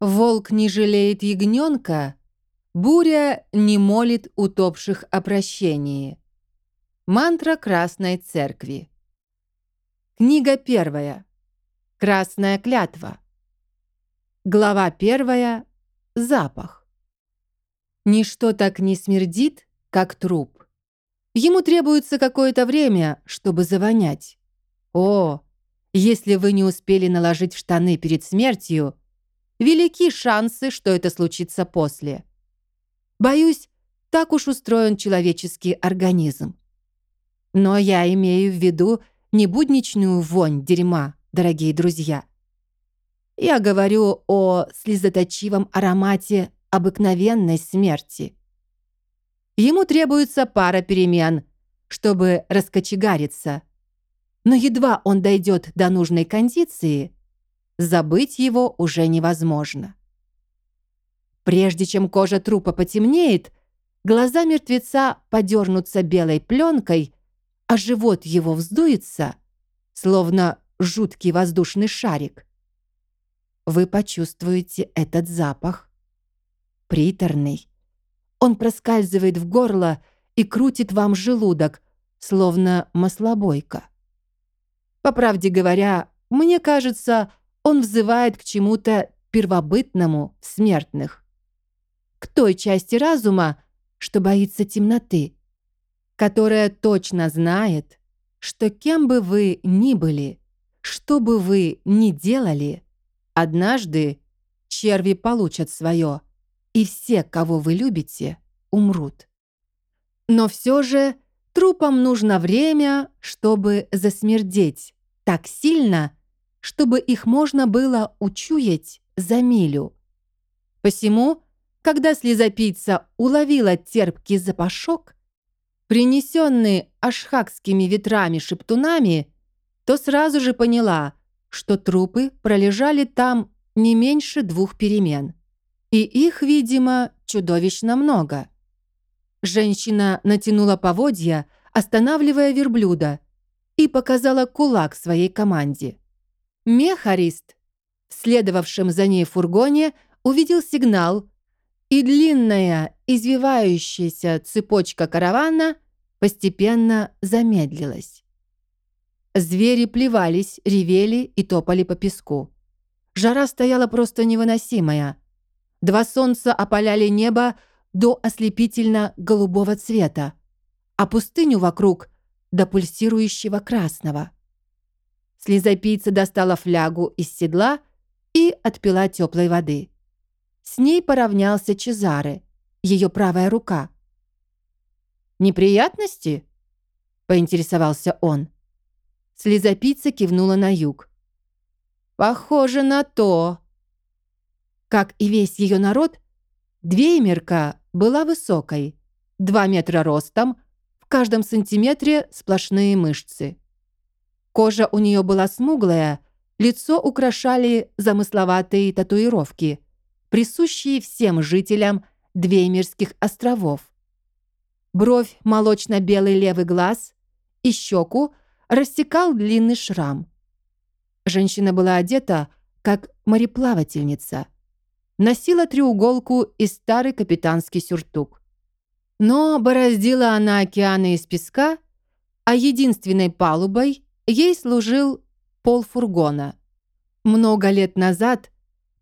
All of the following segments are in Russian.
Волк не жалеет ягненка, буря не молит утопших о прощении. Мантра Красной Церкви. Книга первая. Красная клятва. Глава первая. Запах. Ничто так не смердит, как труп. Ему требуется какое-то время, чтобы завонять. О, если вы не успели наложить штаны перед смертью, велики шансы, что это случится после. Боюсь, так уж устроен человеческий организм. Но я имею в виду не будничную вонь дерьма, дорогие друзья. Я говорю о слезоточивом аромате обыкновенной смерти. Ему требуется пара перемен, чтобы раскочегариться. Но едва он дойдет до нужной кондиции, забыть его уже невозможно. Прежде чем кожа трупа потемнеет, глаза мертвеца подернутся белой пленкой, а живот его вздуется, словно жуткий воздушный шарик. Вы почувствуете этот запах. Приторный. Он проскальзывает в горло и крутит вам желудок, словно маслобойка. По правде говоря, мне кажется, он взывает к чему-то первобытному в смертных. К той части разума, что боится темноты, которая точно знает, что кем бы вы ни были, что бы вы ни делали, однажды черви получат свое, и все, кого вы любите, умрут. Но все же трупам нужно время, чтобы засмердеть так сильно, чтобы их можно было учуять за милю. Посему, когда слезопийца уловила терпкий запашок, принесенный ашхакскими ветрами-шептунами, то сразу же поняла, что трупы пролежали там не меньше двух перемен. И их, видимо, чудовищно много. Женщина натянула поводья, останавливая верблюда, и показала кулак своей команде. Мехарист, следовавшим за ней в фургоне, увидел сигнал, и длинная, извивающаяся цепочка каравана постепенно замедлилась. Звери плевались, ревели и топали по песку. Жара стояла просто невыносимая. Два солнца опаляли небо до ослепительно-голубого цвета, а пустыню вокруг — до пульсирующего красного. Слезопийца достала флягу из седла и отпила теплой воды. С ней поравнялся Чезаре, ее правая рука. «Неприятности?» — поинтересовался он. Слезопийца кивнула на юг. «Похоже на то». Как и весь ее народ, Двеймерка была высокой, два метра ростом, в каждом сантиметре сплошные мышцы. Кожа у нее была смуглая, лицо украшали замысловатые татуировки, присущие всем жителям Двеймерских островов. Бровь молочно-белый левый глаз и щеку растекал длинный шрам. Женщина была одета, как мореплавательница. Носила треуголку и старый капитанский сюртук. Но бороздила она океаны из песка, а единственной палубой Ей служил полфургона. Много лет назад,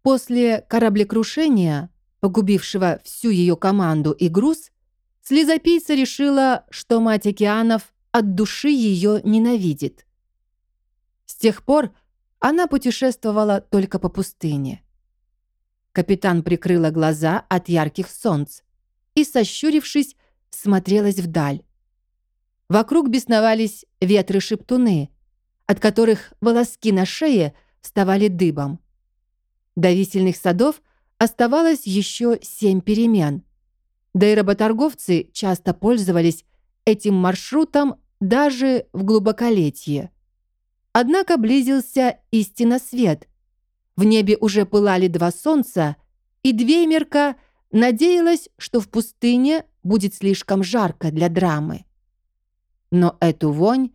после кораблекрушения, погубившего всю ее команду и груз, слезопийца решила, что мать океанов от души ее ненавидит. С тех пор она путешествовала только по пустыне. Капитан прикрыла глаза от ярких солнц и, сощурившись, смотрелась вдаль. Вокруг бесновались ветры-шептуны, от которых волоски на шее вставали дыбом. До висельных садов оставалось еще семь перемен. Да и работорговцы часто пользовались этим маршрутом даже в глубоколетье. Однако близился истинно свет. В небе уже пылали два солнца, и Двеймерка надеялась, что в пустыне будет слишком жарко для драмы. Но эту вонь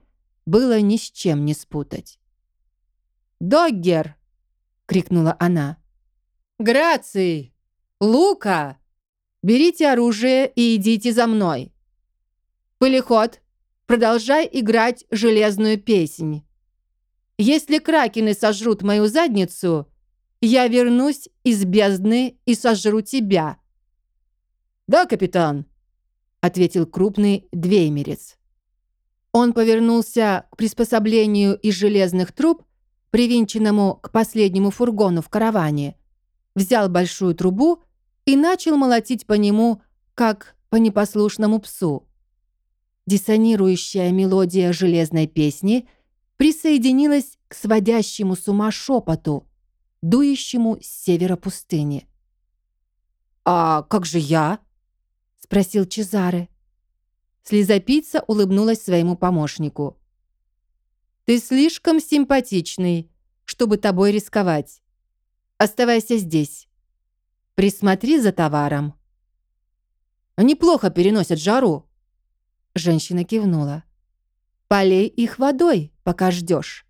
было ни с чем не спутать. «Доггер!» — крикнула она. Граций! Лука! Берите оружие и идите за мной. Пылеход, продолжай играть железную песнь. Если кракены сожрут мою задницу, я вернусь из бездны и сожру тебя». «Да, капитан», — ответил крупный двеймерец. Он повернулся к приспособлению из железных труб, привинченному к последнему фургону в караване, взял большую трубу и начал молотить по нему, как по непослушному псу. Диссонирующая мелодия железной песни присоединилась к сводящему с ума шепоту, дующему с севера пустыни. «А как же я?» — спросил Чезаре. Слезопийца улыбнулась своему помощнику. «Ты слишком симпатичный, чтобы тобой рисковать. Оставайся здесь. Присмотри за товаром». «Неплохо переносят жару». Женщина кивнула. «Полей их водой, пока ждешь.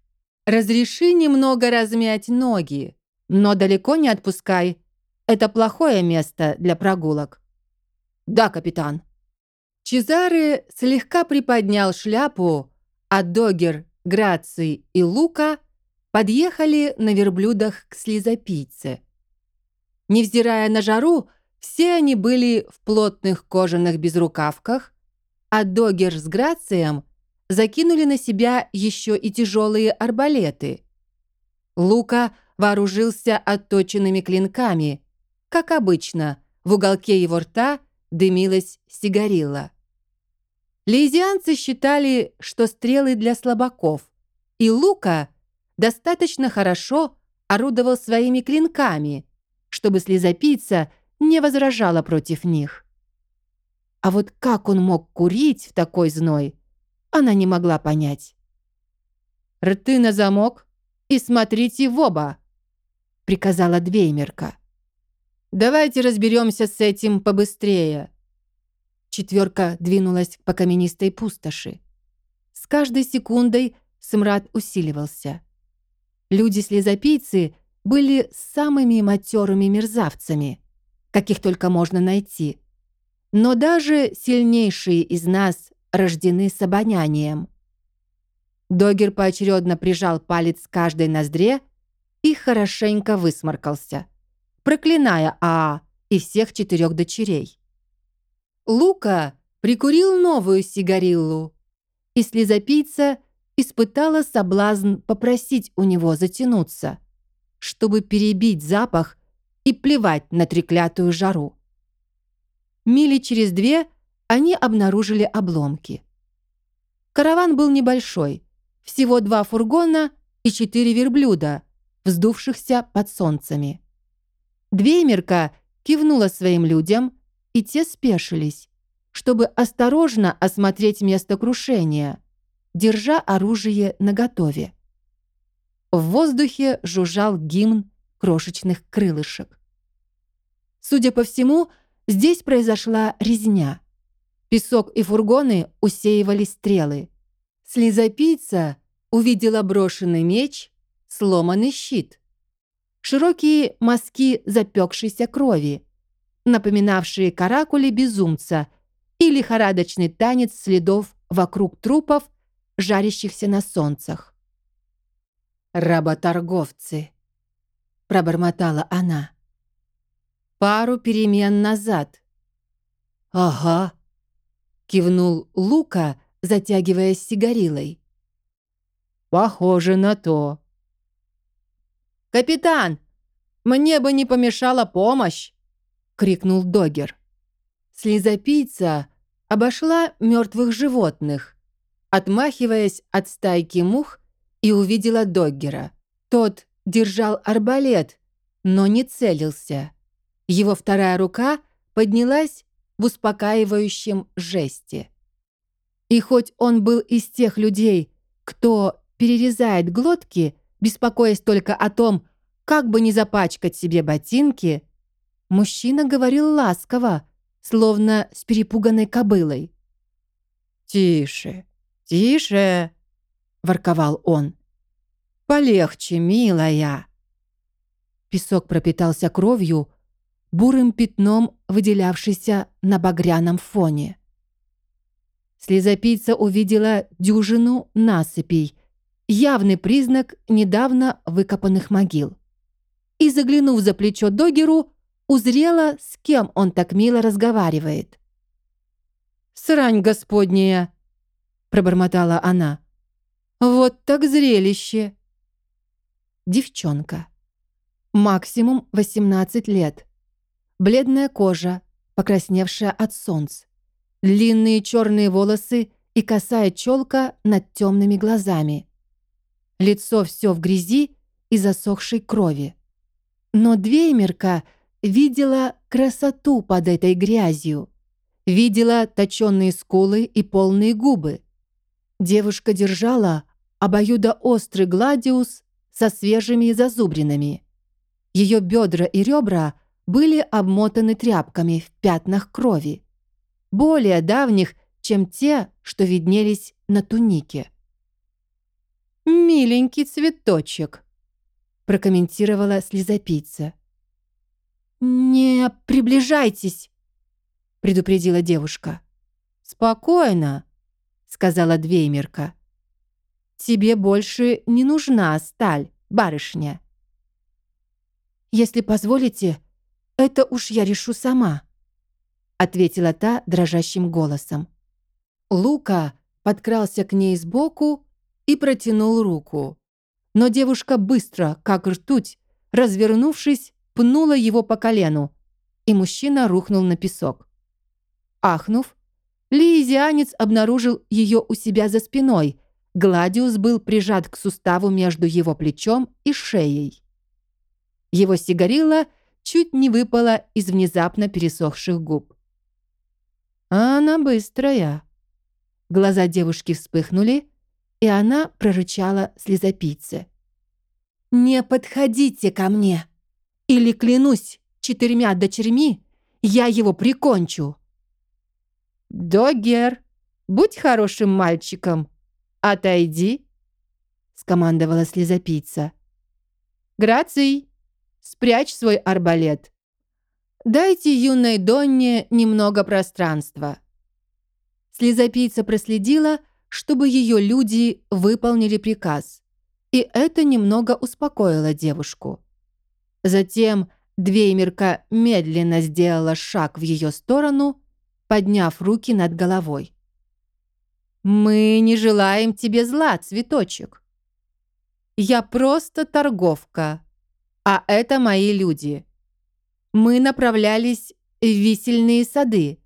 Разреши немного размять ноги, но далеко не отпускай. Это плохое место для прогулок». «Да, капитан». Чезаре слегка приподнял шляпу, а Догер, Граций и Лука подъехали на верблюдах к слезопийце. Невзирая на жару, все они были в плотных кожаных безрукавках, а Догер с Грацием закинули на себя еще и тяжелые арбалеты. Лука вооружился отточенными клинками. Как обычно, в уголке его рта дымилась сигарилла. Лизианцы считали, что стрелы для слабаков, и Лука достаточно хорошо орудовал своими клинками, чтобы слезопийца не возражала против них. А вот как он мог курить в такой зной, она не могла понять. «Рты на замок и смотрите в оба», — приказала Двеймерка. «Давайте разберемся с этим побыстрее». Четверка двинулась по каменистой пустоши. С каждой секундой смрад усиливался. Люди-слезопийцы были самыми матерыми мерзавцами, каких только можно найти. Но даже сильнейшие из нас рождены с обонянием. Догер поочередно прижал палец к каждой ноздре и хорошенько высморкался, проклиная Аа и всех четырех дочерей. Лука прикурил новую сигариллу, и слезопийца испытала соблазн попросить у него затянуться, чтобы перебить запах и плевать на треклятую жару. Мили через две они обнаружили обломки. Караван был небольшой, всего два фургона и четыре верблюда, вздувшихся под солнцами. Двеймерка кивнула своим людям, и те спешились, чтобы осторожно осмотреть место крушения, держа оружие наготове. В воздухе жужжал гимн крошечных крылышек. Судя по всему, здесь произошла резня. Песок и фургоны усеивали стрелы. Слезопийца увидела брошенный меч, сломанный щит. Широкие мазки запекшейся крови, напоминавшие каракули безумца и лихорадочный танец следов вокруг трупов, жарящихся на солнцах. «Работорговцы», — пробормотала она. «Пару перемен назад». «Ага», — кивнул Лука, затягиваясь сигарилой. «Похоже на то». «Капитан, мне бы не помешала помощь!» — крикнул Догер. Слезопийца обошла мертвых животных, отмахиваясь от стайки мух и увидела Доггера. Тот держал арбалет, но не целился. Его вторая рука поднялась в успокаивающем жесте. И хоть он был из тех людей, кто перерезает глотки, беспокоясь только о том, как бы не запачкать себе ботинки, мужчина говорил ласково, словно с перепуганной кобылой. «Тише, тише!» — ворковал он. «Полегче, милая!» Песок пропитался кровью, бурым пятном, выделявшийся на багряном фоне. Слезопийца увидела дюжину насыпей, явный признак недавно выкопанных могил. И, заглянув за плечо Догеру, узрела, с кем он так мило разговаривает. «Срань господняя!» — пробормотала она. «Вот так зрелище!» Девчонка. Максимум 18 лет. Бледная кожа, покрасневшая от солнца. Длинные черные волосы и косая челка над темными глазами. Лицо все в грязи и засохшей крови. Но Двеймерка видела красоту под этой грязью. Видела точенные скулы и полные губы. Девушка держала обоюдоострый гладиус со свежими зазубринами. Ее бедра и ребра были обмотаны тряпками в пятнах крови, более давних, чем те, что виднелись на тунике. «Миленький цветочек», — прокомментировала слезопийца. «Не приближайтесь», — предупредила девушка. «Спокойно», — сказала Двеймерка. «Тебе больше не нужна сталь, барышня». «Если позволите, это уж я решу сама», — ответила та дрожащим голосом. Лука подкрался к ней сбоку и протянул руку. Но девушка быстро, как ртуть, развернувшись, пнула его по колену, и мужчина рухнул на песок. Ахнув, Лиезианец обнаружил ее у себя за спиной. Гладиус был прижат к суставу между его плечом и шеей. Его сигарила чуть не выпала из внезапно пересохших губ. «Она быстрая». Глаза девушки вспыхнули, и она прорычала слезопийце. «Не подходите ко мне, или, клянусь, четырьмя дочерьми я его прикончу». «Догер, будь хорошим мальчиком, отойди», — скомандовала слезопийца. «Граций, Спрячь свой арбалет. Дайте юной Донне немного пространства». Слезопийца проследила, чтобы ее люди выполнили приказ, и это немного успокоило девушку. Затем Двеймерка медленно сделала шаг в ее сторону, подняв руки над головой. «Мы не желаем тебе зла, цветочек. Я просто торговка, а это мои люди. Мы направлялись в висельные сады,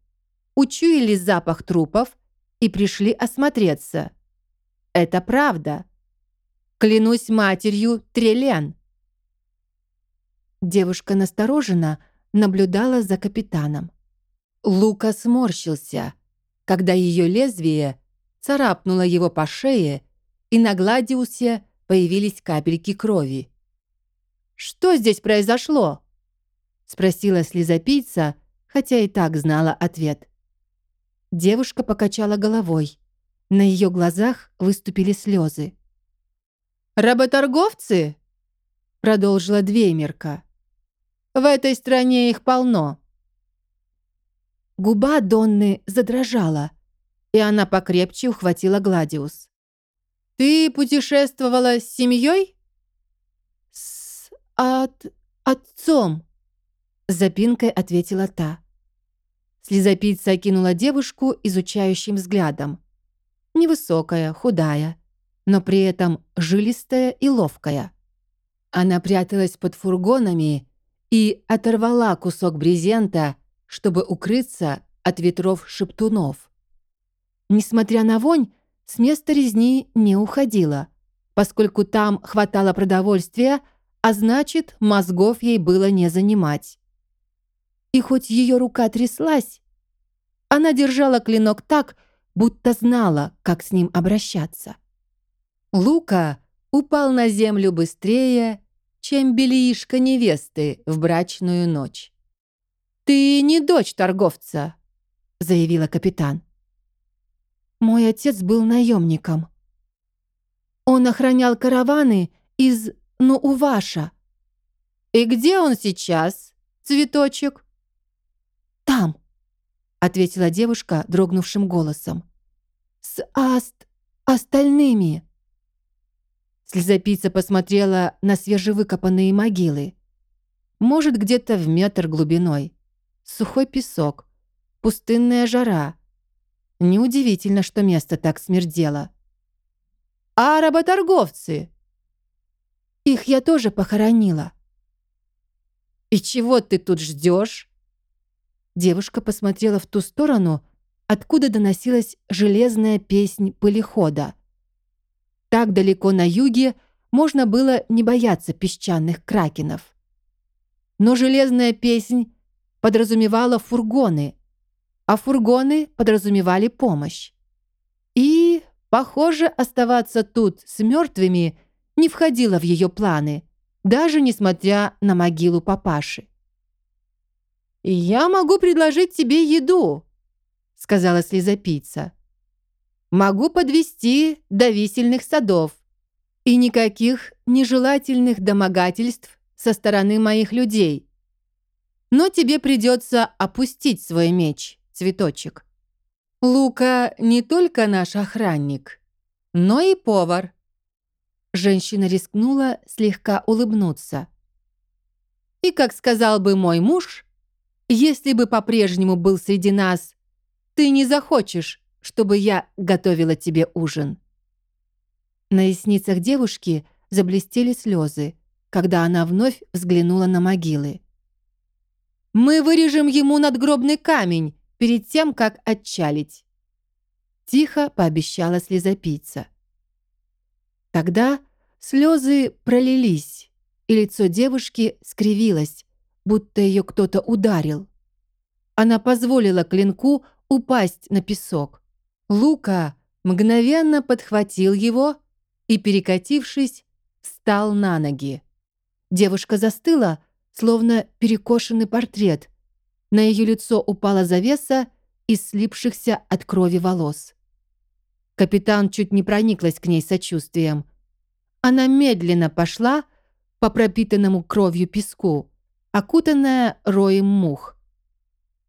учуяли запах трупов и пришли осмотреться. Это правда. Клянусь матерью Трелен. Девушка настороженно наблюдала за капитаном. Лука сморщился, когда ее лезвие царапнуло его по шее, и на Гладиусе появились капельки крови. «Что здесь произошло?» — спросила слезопийца, хотя и так знала ответ. Девушка покачала головой. На ее глазах выступили слезы. «Работорговцы?» — продолжила Двеймерка. «В этой стране их полно». Губа Донны задрожала, и она покрепче ухватила Гладиус. «Ты путешествовала с семьей?» «От... отцом», — запинкой ответила та. Слезопийца окинула девушку изучающим взглядом. Невысокая, худая, но при этом жилистая и ловкая. Она пряталась под фургонами и оторвала кусок брезента, чтобы укрыться от ветров шептунов. Несмотря на вонь, с места резни не уходила, поскольку там хватало продовольствия, а значит, мозгов ей было не занимать. И хоть ее рука тряслась, она держала клинок так, будто знала, как с ним обращаться. Лука упал на землю быстрее, чем белишка невесты в брачную ночь. «Ты не дочь торговца», — заявила капитан. «Мой отец был наемником. Он охранял караваны из ну, у ваша. «И где он сейчас, цветочек?» «Там», — ответила девушка дрогнувшим голосом. «С аст... остальными». Слезопийца посмотрела на свежевыкопанные могилы. Может, где-то в метр глубиной. Сухой песок, пустынная жара. Неудивительно, что место так смердело. «А работорговцы?» «Их я тоже похоронила». «И чего ты тут ждешь? Девушка посмотрела в ту сторону, откуда доносилась железная песнь пылехода. Так далеко на юге можно было не бояться песчаных кракенов. Но железная песнь подразумевала фургоны, а фургоны подразумевали помощь. И, похоже, оставаться тут с мертвыми не входило в ее планы, даже несмотря на могилу папаши. «Я могу предложить тебе еду», — сказала слезопийца. Могу подвести до висельных садов. И никаких нежелательных домогательств со стороны моих людей. Но тебе придется опустить свой меч, цветочек. Лука не только наш охранник, но и повар. Женщина рискнула слегка улыбнуться. И, как сказал бы мой муж, если бы по-прежнему был среди нас, ты не захочешь чтобы я готовила тебе ужин». На ресницах девушки заблестели слезы, когда она вновь взглянула на могилы. «Мы вырежем ему надгробный камень перед тем, как отчалить», тихо пообещала слезопийца. Тогда слезы пролились, и лицо девушки скривилось, будто ее кто-то ударил. Она позволила клинку упасть на песок. Лука мгновенно подхватил его и, перекатившись, встал на ноги. Девушка застыла, словно перекошенный портрет. На ее лицо упала завеса из слипшихся от крови волос. Капитан чуть не прониклась к ней сочувствием. Она медленно пошла по пропитанному кровью песку, окутанная роем мух.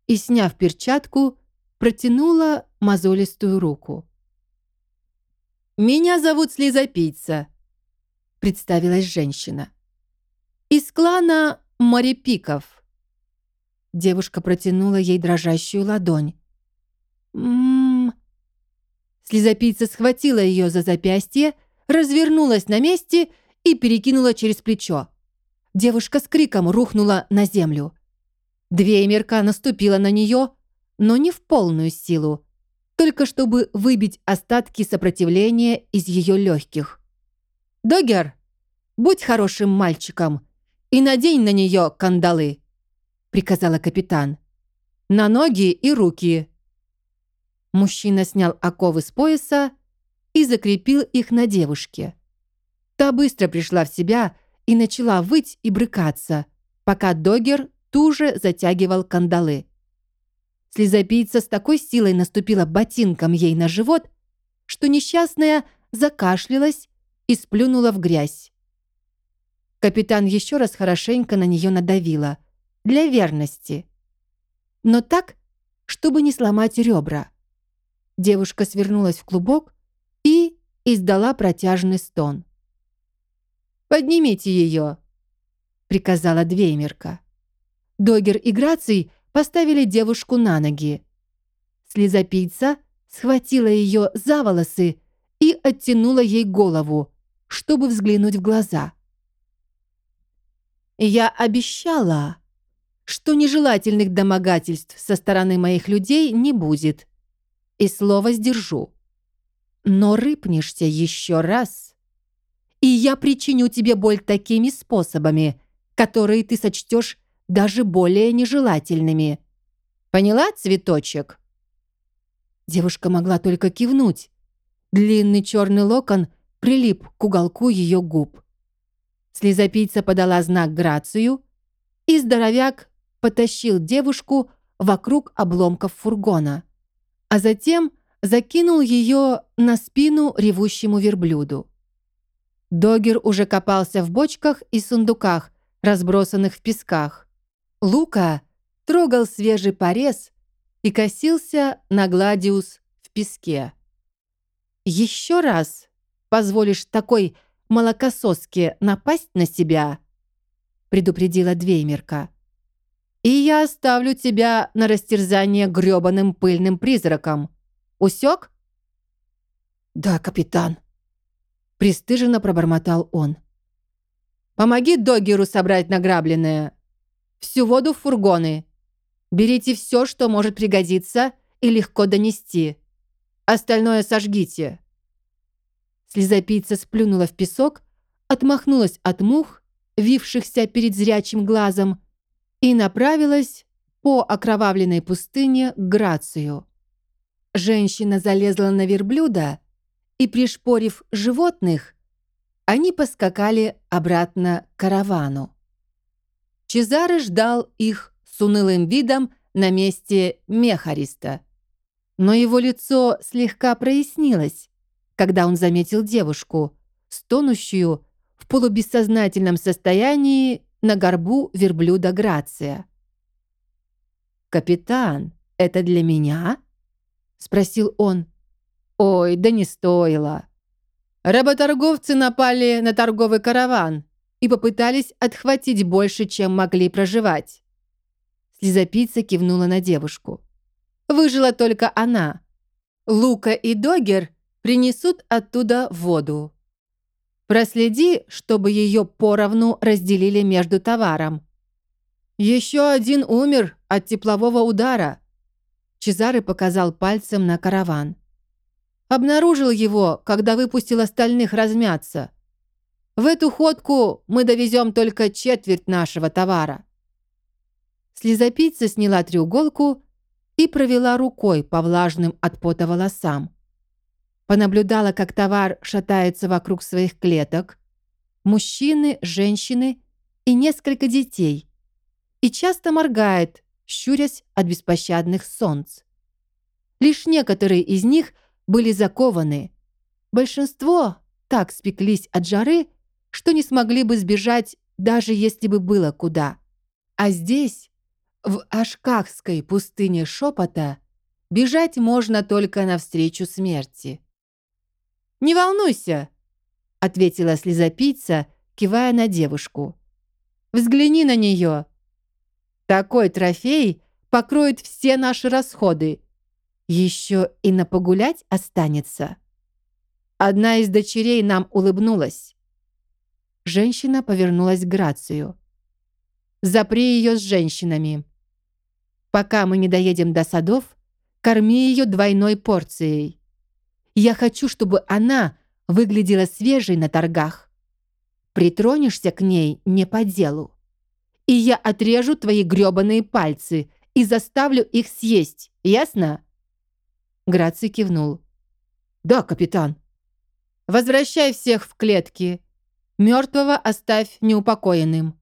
И, сняв перчатку, протянула мозолистую руку. «Меня зовут Слезопийца», — представилась женщина. «Из клана Морепиков». Девушка протянула ей дрожащую ладонь. «М-м-м...» Слезопийца схватила ее за запястье, развернулась на месте и перекинула через плечо. Девушка с криком рухнула на землю. Двеймерка наступила на нее, но не в полную силу, только чтобы выбить остатки сопротивления из ее легких. «Догер, будь хорошим мальчиком и надень на нее кандалы», приказала капитан. «На ноги и руки». Мужчина снял оковы с пояса и закрепил их на девушке. Та быстро пришла в себя и начала выть и брыкаться, пока Догер туже затягивал кандалы. Слезопийца с такой силой наступила ботинком ей на живот, что несчастная закашлялась и сплюнула в грязь. Капитан еще раз хорошенько на нее надавила. Для верности. Но так, чтобы не сломать ребра. Девушка свернулась в клубок и издала протяжный стон. «Поднимите ее!» — приказала Двеймерка. Догер и Граций поставили девушку на ноги. Слезопийца схватила ее за волосы и оттянула ей голову, чтобы взглянуть в глаза. «Я обещала, что нежелательных домогательств со стороны моих людей не будет, и слово сдержу. Но рыпнешься еще раз, и я причиню тебе боль такими способами, которые ты сочтешь даже более нежелательными. Поняла, цветочек?» Девушка могла только кивнуть. Длинный черный локон прилип к уголку ее губ. Слезопийца подала знак Грацию, и здоровяк потащил девушку вокруг обломков фургона, а затем закинул ее на спину ревущему верблюду. Догер уже копался в бочках и сундуках, разбросанных в песках. Лука трогал свежий порез и косился на гладиус в песке. «Еще раз позволишь такой молокососке напасть на себя?» предупредила Двеймерка. «И я оставлю тебя на растерзание грёбаным пыльным призраком. Усек?» «Да, капитан», — пристыженно пробормотал он. «Помоги Догеру собрать награбленное. Всю воду в фургоны. Берите все, что может пригодиться и легко донести. Остальное сожгите». Слезопийца сплюнула в песок, отмахнулась от мух, вившихся перед зрячим глазом, и направилась по окровавленной пустыне к Грацию. Женщина залезла на верблюда, и, пришпорив животных, они поскакали обратно к каравану. Чезаре ждал их с унылым видом на месте Мехариста. Но его лицо слегка прояснилось, когда он заметил девушку, стонущую в полубессознательном состоянии на горбу верблюда Грация. «Капитан, это для меня?» — спросил он. «Ой, да не стоило. Работорговцы напали на торговый караван и попытались отхватить больше, чем могли проживать». Слезопийца кивнула на девушку. Выжила только она. Лука и Догер принесут оттуда воду. Проследи, чтобы ее поровну разделили между товаром. Еще один умер от теплового удара. Чезаре показал пальцем на караван. Обнаружил его, когда выпустил остальных размяться. В эту ходку мы довезем только четверть нашего товара. Слезопийца сняла треуголку и провела рукой по влажным от пота волосам понаблюдала, как товар шатается вокруг своих клеток, мужчины, женщины и несколько детей, и часто моргает, щурясь от беспощадных солнц. Лишь некоторые из них были закованы. Большинство так спеклись от жары, что не смогли бы сбежать, даже если бы было куда. А здесь, в Ашкахской пустыне шепота, бежать можно только навстречу смерти. «Не волнуйся», — ответила слезопийца, кивая на девушку. «Взгляни на нее. Такой трофей покроет все наши расходы. Еще и на погулять останется». Одна из дочерей нам улыбнулась. Женщина повернулась к Грацию. «Запри ее с женщинами. Пока мы не доедем до садов, корми ее двойной порцией. Я хочу, чтобы она выглядела свежей на торгах. Притронешься к ней не по делу. И я отрежу твои грёбаные пальцы и заставлю их съесть. Ясно?» Граций кивнул. «Да, капитан». «Возвращай всех в клетки. Мертвого оставь неупокоенным».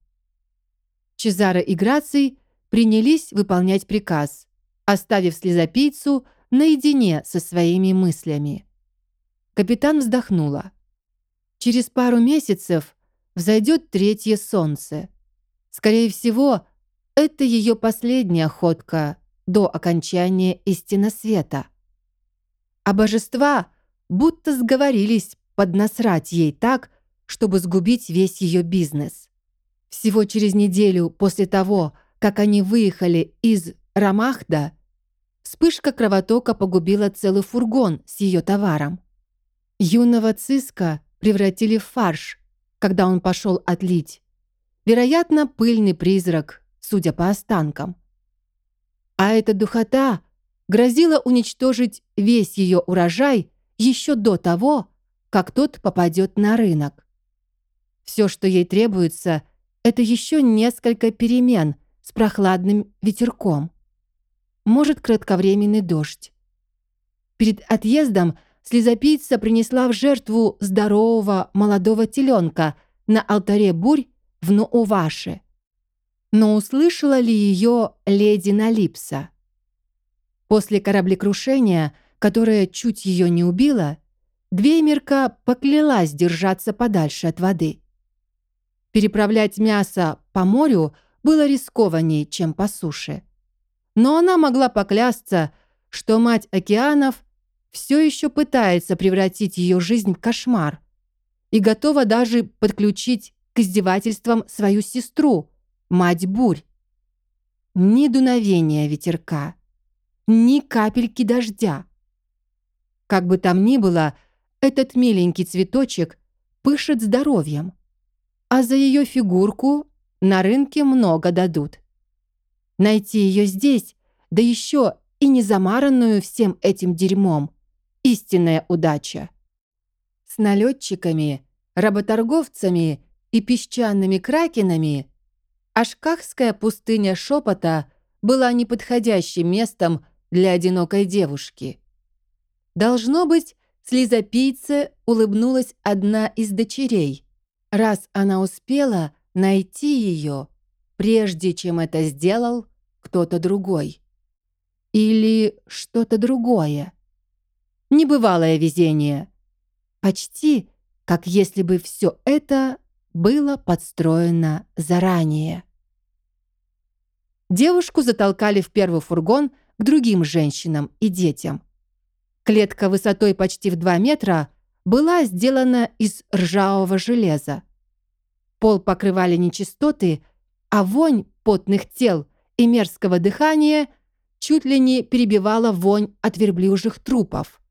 Чезаро и Граций принялись выполнять приказ, оставив слезопийцу наедине со своими мыслями. Капитан вздохнула. Через пару месяцев взойдет третье солнце. Скорее всего, это ее последняя ходка до окончания истины света. А божества будто сговорились поднасрать ей так, чтобы сгубить весь ее бизнес. Всего через неделю после того, как они выехали из Рамахда, Вспышка кровотока погубила целый фургон с ее товаром. Юного циска превратили в фарш, когда он пошел отлить. Вероятно, пыльный призрак, судя по останкам. А эта духота грозила уничтожить весь ее урожай еще до того, как тот попадет на рынок. Все, что ей требуется, это еще несколько перемен с прохладным ветерком может, кратковременный дождь. Перед отъездом слезопийца принесла в жертву здорового молодого теленка на алтаре бурь в Ноуваше. Но услышала ли ее леди Налипса? После кораблекрушения, которое чуть ее не убило, Двеймерка поклялась держаться подальше от воды. Переправлять мясо по морю было рискованней, чем по суше. Но она могла поклясться, что мать океанов все еще пытается превратить ее жизнь в кошмар и готова даже подключить к издевательствам свою сестру, мать бурь. Ни дуновения ветерка, ни капельки дождя. Как бы там ни было, этот миленький цветочек пышет здоровьем, а за ее фигурку на рынке много дадут. Найти ее здесь, да еще и не замаранную всем этим дерьмом, истинная удача. С налетчиками, работорговцами и песчаными кракенами Ашкахская пустыня шепота была неподходящим местом для одинокой девушки. Должно быть, слезопийце улыбнулась одна из дочерей, раз она успела найти ее, прежде чем это сделал кто-то другой. Или что-то другое. Небывалое везение. Почти как если бы все это было подстроено заранее. Девушку затолкали в первый фургон к другим женщинам и детям. Клетка высотой почти в 2 метра была сделана из ржавого железа. Пол покрывали нечистоты, а вонь потных тел и мерзкого дыхания чуть ли не перебивала вонь от верблюжьих трупов.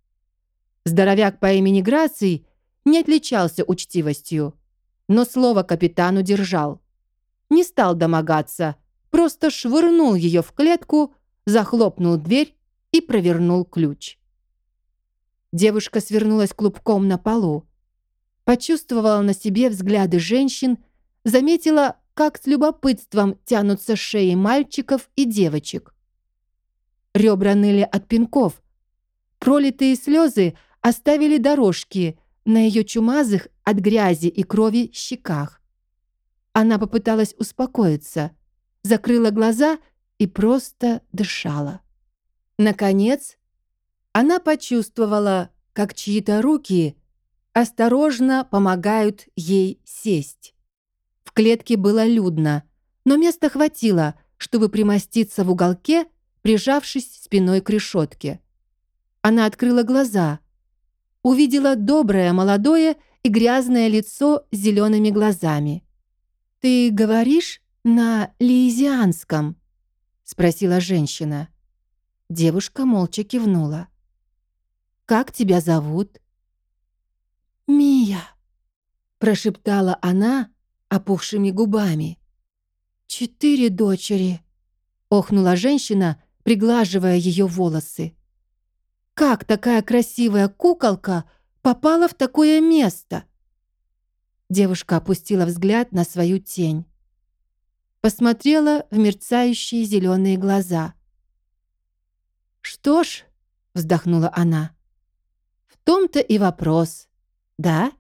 Здоровяк по имени Граций не отличался учтивостью, но слово капитану держал. Не стал домогаться, просто швырнул ее в клетку, захлопнул дверь и провернул ключ. Девушка свернулась клубком на полу. Почувствовала на себе взгляды женщин, заметила, как с любопытством тянутся шеи мальчиков и девочек. Ребра ныли от пинков. Пролитые слезы оставили дорожки на ее чумазых от грязи и крови щеках. Она попыталась успокоиться, закрыла глаза и просто дышала. Наконец, она почувствовала, как чьи-то руки осторожно помогают ей сесть. В клетке было людно, но места хватило, чтобы примоститься в уголке, прижавшись спиной к решетке. Она открыла глаза, увидела доброе, молодое и грязное лицо с зелеными глазами. «Ты говоришь на лизианском?» — спросила женщина. Девушка молча кивнула. «Как тебя зовут?» «Мия», — прошептала она опухшими губами. «Четыре дочери», — охнула женщина, приглаживая ее волосы. «Как такая красивая куколка попала в такое место?» Девушка опустила взгляд на свою тень. Посмотрела в мерцающие зеленые глаза. «Что ж», — вздохнула она, — «в том-то и вопрос, да?»